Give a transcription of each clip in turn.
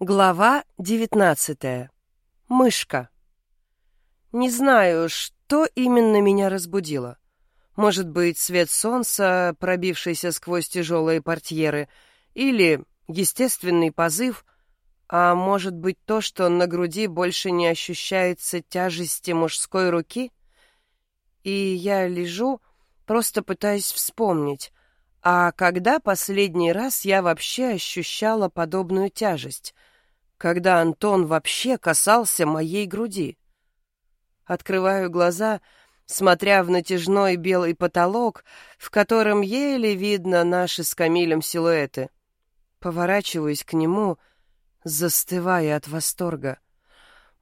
Глава девятнадцатая. Мышка. Не знаю, что именно меня разбудило. Может быть, свет солнца, пробившийся сквозь тяжелые портьеры, или естественный позыв, а может быть то, что на груди больше не ощущается тяжести мужской руки? И я лежу, просто пытаясь вспомнить, а когда последний раз я вообще ощущала подобную тяжесть — когда Антон вообще касался моей груди. Открываю глаза, смотря в натяжной белый потолок, в котором еле видно наши с Камилем силуэты. Поворачиваюсь к нему, застывая от восторга.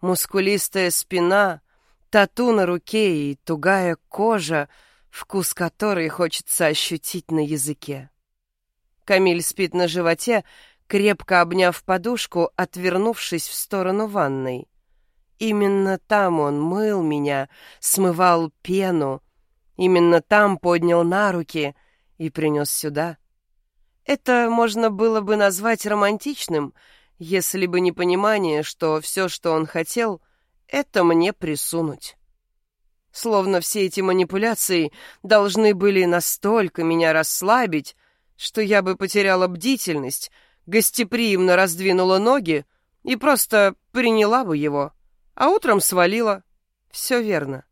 Мускулистая спина, тату на руке и тугая кожа, вкус которой хочется ощутить на языке. Камиль спит на животе, крепко обняв подушку, отвернувшись в сторону ванной. Именно там он мыл меня, смывал пену. Именно там поднял на руки и принес сюда. Это можно было бы назвать романтичным, если бы не понимание, что все, что он хотел, это мне присунуть. Словно все эти манипуляции должны были настолько меня расслабить, что я бы потеряла бдительность, гостеприимно раздвинула ноги и просто приняла бы его, а утром свалила. Все верно.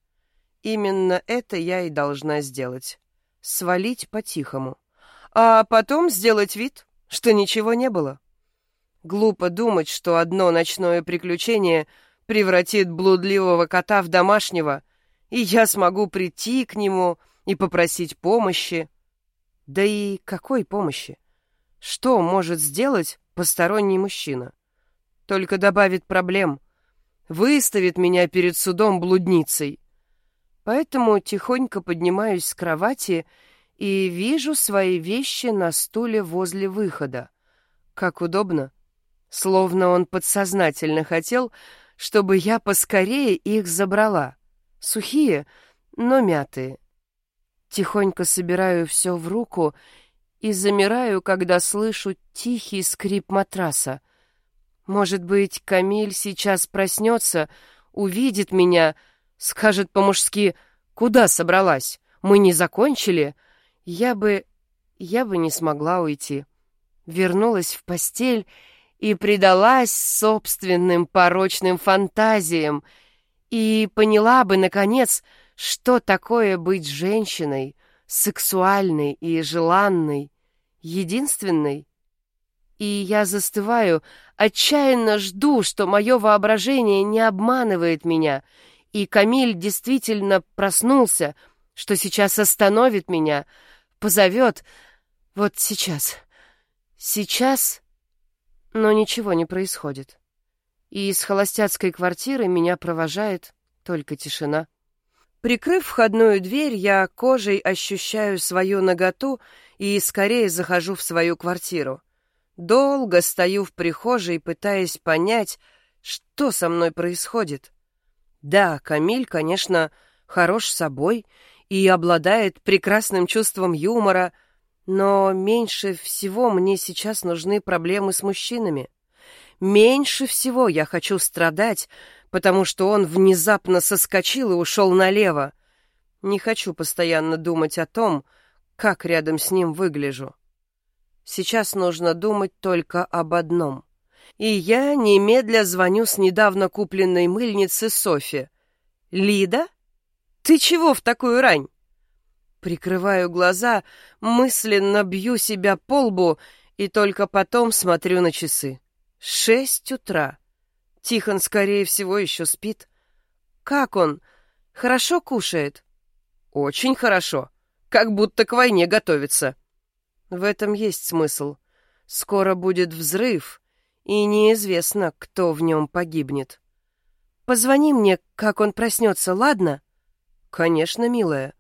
Именно это я и должна сделать. Свалить по-тихому. А потом сделать вид, что ничего не было. Глупо думать, что одно ночное приключение превратит блудливого кота в домашнего, и я смогу прийти к нему и попросить помощи. Да и какой помощи? Что может сделать посторонний мужчина? Только добавит проблем, выставит меня перед судом блудницей. Поэтому тихонько поднимаюсь с кровати и вижу свои вещи на стуле возле выхода. Как удобно. Словно он подсознательно хотел, чтобы я поскорее их забрала. Сухие, но мятые. Тихонько собираю все в руку и замираю, когда слышу тихий скрип матраса. Может быть, Камиль сейчас проснется, увидит меня, скажет по-мужски «Куда собралась? Мы не закончили?» Я бы... я бы не смогла уйти. Вернулась в постель и предалась собственным порочным фантазиям и поняла бы, наконец, что такое быть женщиной, сексуальной и желанной единственной. И я застываю, отчаянно жду, что мое воображение не обманывает меня, и Камиль действительно проснулся, что сейчас остановит меня, позовет. Вот сейчас. Сейчас... Но ничего не происходит. И из холостяцкой квартиры меня провожает только тишина. Прикрыв входную дверь, я кожей ощущаю свою наготу и скорее захожу в свою квартиру. Долго стою в прихожей, пытаясь понять, что со мной происходит. Да, Камиль, конечно, хорош собой и обладает прекрасным чувством юмора, но меньше всего мне сейчас нужны проблемы с мужчинами. Меньше всего я хочу страдать, потому что он внезапно соскочил и ушел налево. Не хочу постоянно думать о том, как рядом с ним выгляжу. Сейчас нужно думать только об одном. И я немедля звоню с недавно купленной мыльницы Софи. «Лида? Ты чего в такую рань?» Прикрываю глаза, мысленно бью себя по лбу и только потом смотрю на часы. Шесть утра. Тихон, скорее всего, еще спит. Как он? Хорошо кушает? Очень хорошо как будто к войне готовится. В этом есть смысл. Скоро будет взрыв, и неизвестно, кто в нем погибнет. Позвони мне, как он проснется, ладно? Конечно, милая.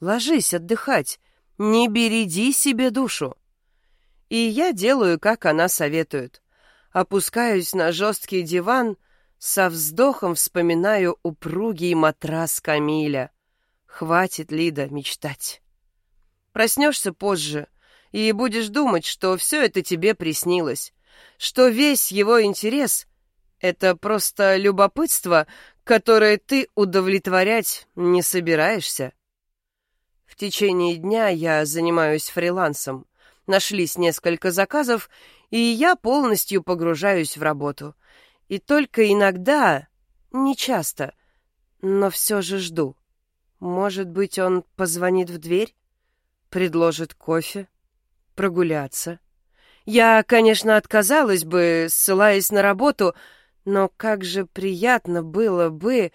Ложись отдыхать, не береди себе душу. И я делаю, как она советует. Опускаюсь на жесткий диван, со вздохом вспоминаю упругий матрас Камиля. Хватит, Лида, мечтать. Проснешься позже и будешь думать, что все это тебе приснилось, что весь его интерес — это просто любопытство, которое ты удовлетворять не собираешься. В течение дня я занимаюсь фрилансом. Нашлись несколько заказов, и я полностью погружаюсь в работу. И только иногда, не часто, но все же жду. Может быть, он позвонит в дверь, предложит кофе, прогуляться. Я, конечно, отказалась бы, ссылаясь на работу, но как же приятно было бы...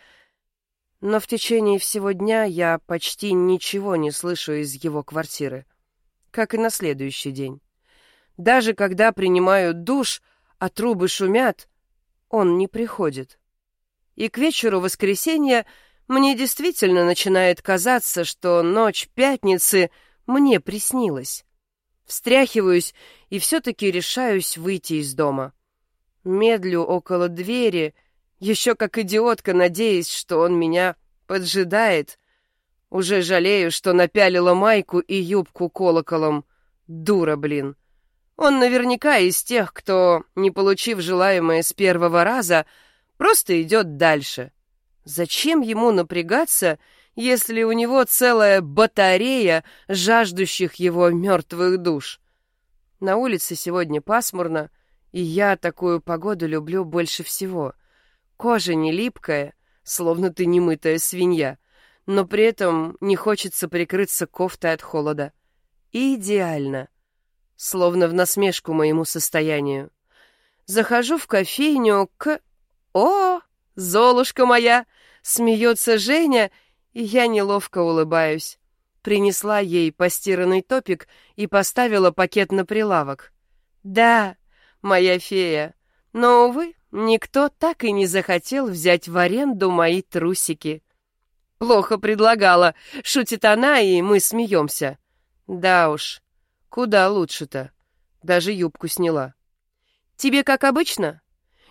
Но в течение всего дня я почти ничего не слышу из его квартиры, как и на следующий день. Даже когда принимаю душ, а трубы шумят, он не приходит. И к вечеру воскресенья мне действительно начинает казаться, что ночь пятницы мне приснилась. Встряхиваюсь и все-таки решаюсь выйти из дома. Медлю около двери, еще как идиотка, надеясь, что он меня поджидает. Уже жалею, что напялила майку и юбку колоколом. Дура, блин. Он наверняка из тех, кто, не получив желаемое с первого раза, просто идет дальше. Зачем ему напрягаться, если у него целая батарея жаждущих его мертвых душ? На улице сегодня пасмурно, и я такую погоду люблю больше всего. Кожа не липкая, словно ты немытая свинья, но при этом не хочется прикрыться кофтой от холода. Идеально. Словно в насмешку моему состоянию. Захожу в кофейню к... О, Золушка моя! Смеется Женя, и я неловко улыбаюсь. Принесла ей постиранный топик и поставила пакет на прилавок. Да, моя фея, но, увы, никто так и не захотел взять в аренду мои трусики. Плохо предлагала, шутит она, и мы смеемся. Да уж, куда лучше-то. Даже юбку сняла. Тебе как обычно?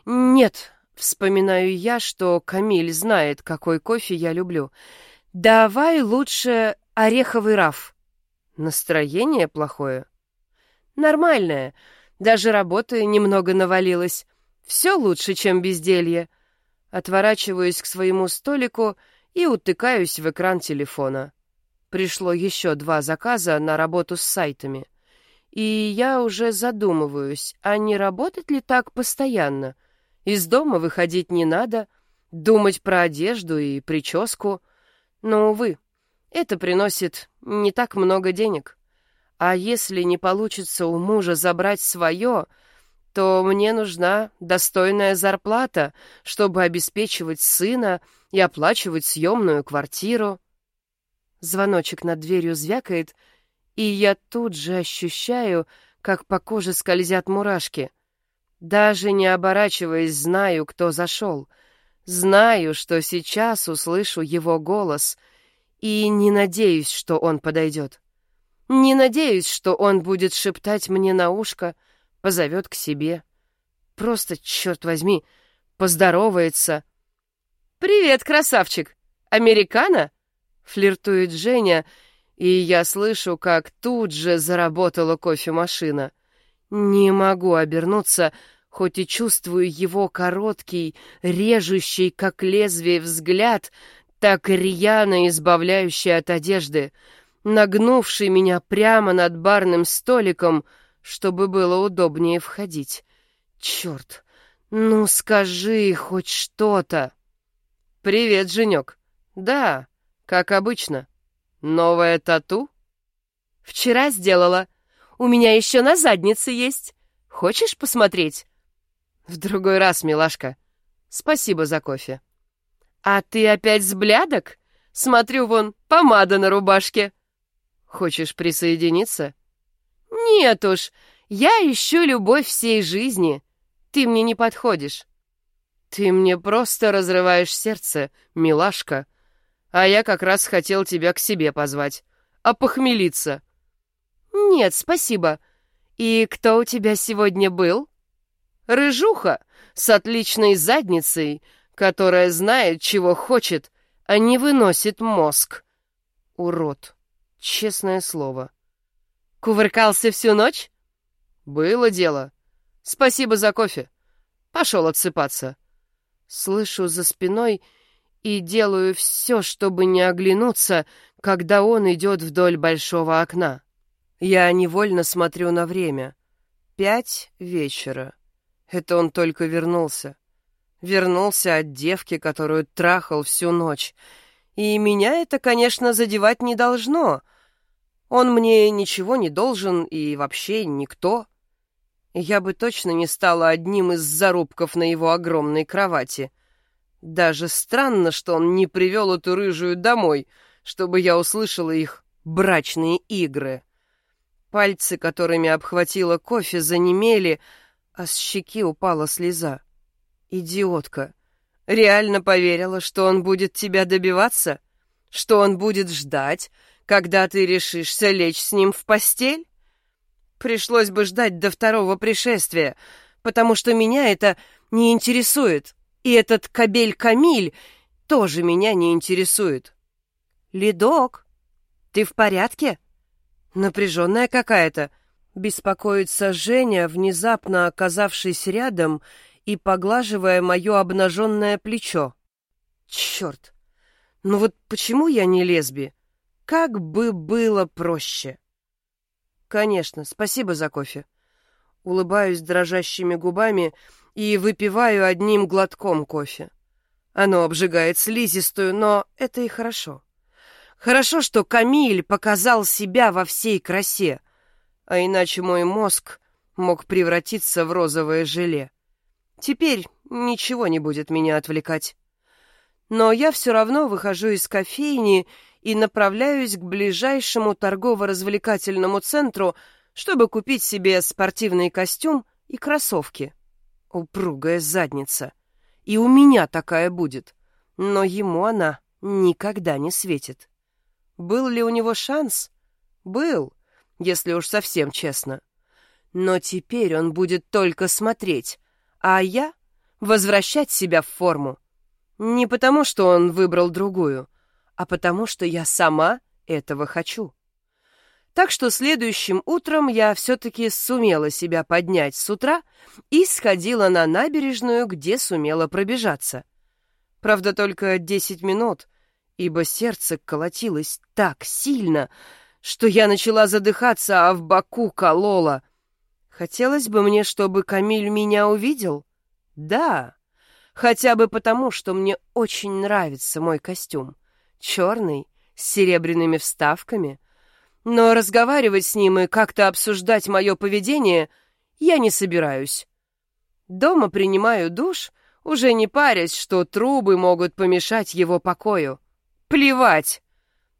Нет, Вспоминаю я, что Камиль знает, какой кофе я люблю. Давай лучше ореховый раф. Настроение плохое? Нормальное. Даже работы немного навалилось. Все лучше, чем безделье. Отворачиваюсь к своему столику и утыкаюсь в экран телефона. Пришло еще два заказа на работу с сайтами. И я уже задумываюсь, а не работать ли так постоянно — из дома выходить не надо, думать про одежду и прическу. Но, увы, это приносит не так много денег. А если не получится у мужа забрать свое, то мне нужна достойная зарплата, чтобы обеспечивать сына и оплачивать съемную квартиру. Звоночек над дверью звякает, и я тут же ощущаю, как по коже скользят мурашки. Даже не оборачиваясь, знаю, кто зашел. Знаю, что сейчас услышу его голос, и не надеюсь, что он подойдет. Не надеюсь, что он будет шептать мне на ушко, позовет к себе. Просто, черт возьми, поздоровается. «Привет, красавчик! Американо?» — флиртует Женя, и я слышу, как тут же заработала кофемашина. Не могу обернуться, хоть и чувствую его короткий, режущий, как лезвие, взгляд, так рьяно избавляющий от одежды, нагнувший меня прямо над барным столиком, чтобы было удобнее входить. Черт, ну скажи хоть что-то. Привет, Женек. Да, как обычно. Новая тату? Вчера сделала. У меня еще на заднице есть. Хочешь посмотреть?» «В другой раз, милашка. Спасибо за кофе». «А ты опять с блядок? Смотрю, вон, помада на рубашке». «Хочешь присоединиться?» «Нет уж, я ищу любовь всей жизни. Ты мне не подходишь». «Ты мне просто разрываешь сердце, милашка. А я как раз хотел тебя к себе позвать. А похмелиться. «Нет, спасибо. И кто у тебя сегодня был?» «Рыжуха с отличной задницей, которая знает, чего хочет, а не выносит мозг. Урод. Честное слово». «Кувыркался всю ночь?» «Было дело. Спасибо за кофе. Пошел отсыпаться. Слышу за спиной и делаю все, чтобы не оглянуться, когда он идет вдоль большого окна. Я невольно смотрю на время. Пять вечера. Это он только вернулся. Вернулся от девки, которую трахал всю ночь. И меня это, конечно, задевать не должно. Он мне ничего не должен и вообще никто. Я бы точно не стала одним из зарубков на его огромной кровати. Даже странно, что он не привел эту рыжую домой, чтобы я услышала их брачные игры. Пальцы, которыми обхватила кофе, занемели, а с щеки упала слеза. Идиотка. Реально поверила, что он будет тебя добиваться? Что он будет ждать, когда ты решишься лечь с ним в постель? Пришлось бы ждать до второго пришествия, потому что меня это не интересует. И этот кабель Камиль тоже меня не интересует. Ледок, ты в порядке? Напряженная какая-то. Беспокоится Женя, внезапно оказавшись рядом и поглаживая мое обнаженное плечо. Черт! Ну вот почему я не лесби? Как бы было проще. Конечно, спасибо за кофе. Улыбаюсь дрожащими губами и выпиваю одним глотком кофе. Оно обжигает слизистую, но это и хорошо. Хорошо, что Камиль показал себя во всей красе, а иначе мой мозг мог превратиться в розовое желе. Теперь ничего не будет меня отвлекать. Но я все равно выхожу из кофейни и направляюсь к ближайшему торгово-развлекательному центру, чтобы купить себе спортивный костюм и кроссовки. Упругая задница. И у меня такая будет. Но ему она никогда не светит. Был ли у него шанс? Был, если уж совсем честно. Но теперь он будет только смотреть, а я — возвращать себя в форму. Не потому, что он выбрал другую, а потому, что я сама этого хочу. Так что следующим утром я все-таки сумела себя поднять с утра и сходила на набережную, где сумела пробежаться. Правда, только десять минут, ибо сердце колотилось так сильно, что я начала задыхаться, а в боку колола. Хотелось бы мне, чтобы Камиль меня увидел? Да, хотя бы потому, что мне очень нравится мой костюм черный, с серебряными вставками. Но разговаривать с ним и как-то обсуждать мое поведение я не собираюсь. Дома принимаю душ, уже не парясь, что трубы могут помешать его покою. Плевать!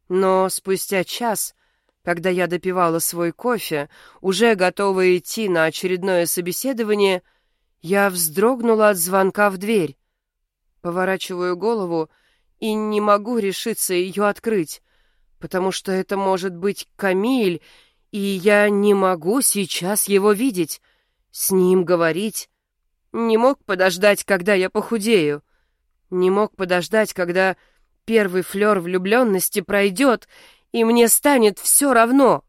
Но спустя час, когда я допивала свой кофе, уже готова идти на очередное собеседование, я вздрогнула от звонка в дверь. Поворачиваю голову и не могу решиться ее открыть, потому что это может быть Камиль, и я не могу сейчас его видеть, с ним говорить. Не мог подождать, когда я похудею. Не мог подождать, когда первый флер влюбленности пройдет, и мне станет все равно.